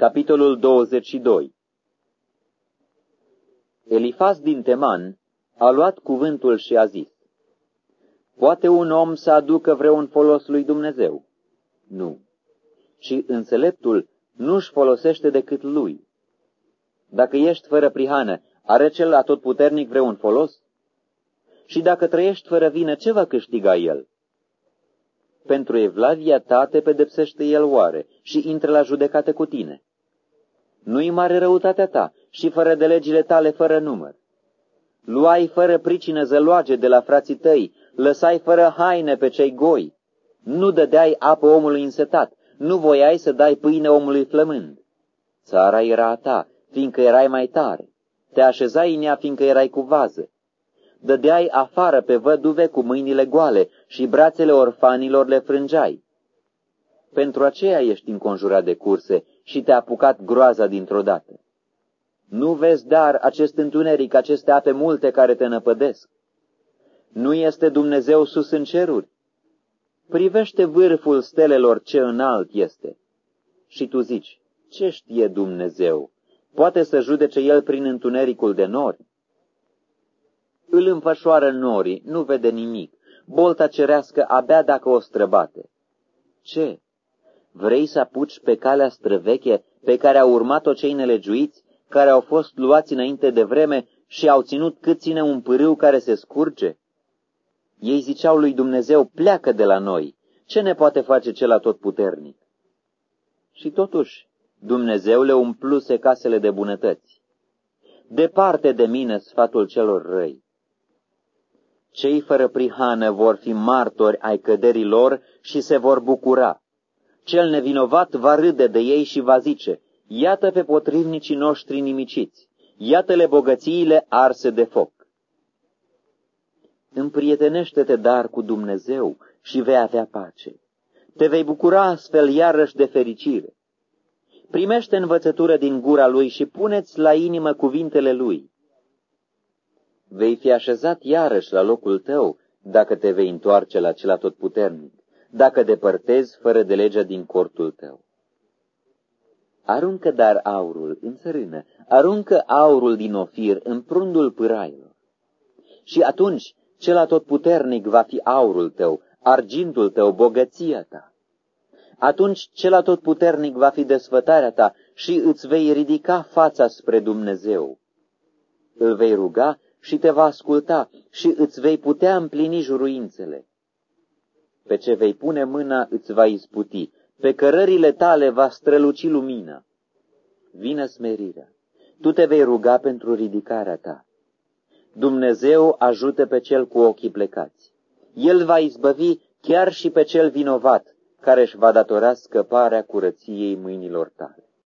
Capitolul 22 Elifaz din Teman a luat cuvântul și a zis, Poate un om să aducă vreun folos lui Dumnezeu? Nu, ci înțeleptul nu-și folosește decât lui. Dacă ești fără prihană, are cel atotputernic vreun folos? Și dacă trăiești fără vină, ce va câștiga el? Pentru evlavia ta te pedepsește el oare și intră la judecată cu tine. Nu-i mare răutatea ta și fără de legile tale fără număr. Luai fără pricină zăloage de la frații tăi, lăsai fără haine pe cei goi. Nu dădeai apă omului însetat, nu voiai să dai pâine omului flămând. Țara era a ta, fiindcă erai mai tare. Te așezai în ea, fiindcă erai cu vază. Dădeai afară pe văduve cu mâinile goale și brațele orfanilor le frângeai. Pentru aceea ești înconjurat de curse și te-a apucat groaza dintr-o dată. Nu vezi dar acest întuneric, aceste ape multe care te năpădesc? Nu este Dumnezeu sus în ceruri? Privește vârful stelelor ce înalt este. Și tu zici, ce știe Dumnezeu? Poate să judece El prin întunericul de nori? Îl înfășoară norii, nu vede nimic, bolta cerească abia dacă o străbate. Ce? Vrei să apuci pe calea străveche pe care au urmat-o cei nelegiuiți, care au fost luați înainte de vreme și au ținut cât ține un pârâu care se scurge? Ei ziceau lui Dumnezeu, pleacă de la noi, ce ne poate face cel atotputernic? Și totuși, Dumnezeu le umpluse casele de bunătăți. Departe de mine sfatul celor răi. Cei fără prihană vor fi martori ai căderii lor și se vor bucura. Cel nevinovat va râde de ei și va zice, iată pe potrivnicii noștri nimiciți, iată-le bogățiile arse de foc. Împrietenește-te dar cu Dumnezeu și vei avea pace. Te vei bucura astfel iarăși de fericire. Primește învățătură din gura lui și puneți la inimă cuvintele lui. Vei fi așezat iarăși la locul tău dacă te vei întoarce la cel atotputernic dacă depărtezi fără de legea din cortul tău. Aruncă dar aurul în țărână, aruncă aurul din ofir în prundul pârailor. Și atunci cel atotputernic va fi aurul tău, argintul tău, bogăția ta. Atunci cel atotputernic va fi desfătarea ta și îți vei ridica fața spre Dumnezeu. Îl vei ruga și te va asculta și îți vei putea împlini juruințele. Pe ce vei pune mâna îți va isputi, pe cărările tale va străluci lumina. Vină smerirea, tu te vei ruga pentru ridicarea ta. Dumnezeu ajută pe cel cu ochii plecați. El va izbăvi chiar și pe cel vinovat, care își va datora scăparea curăției mâinilor tale.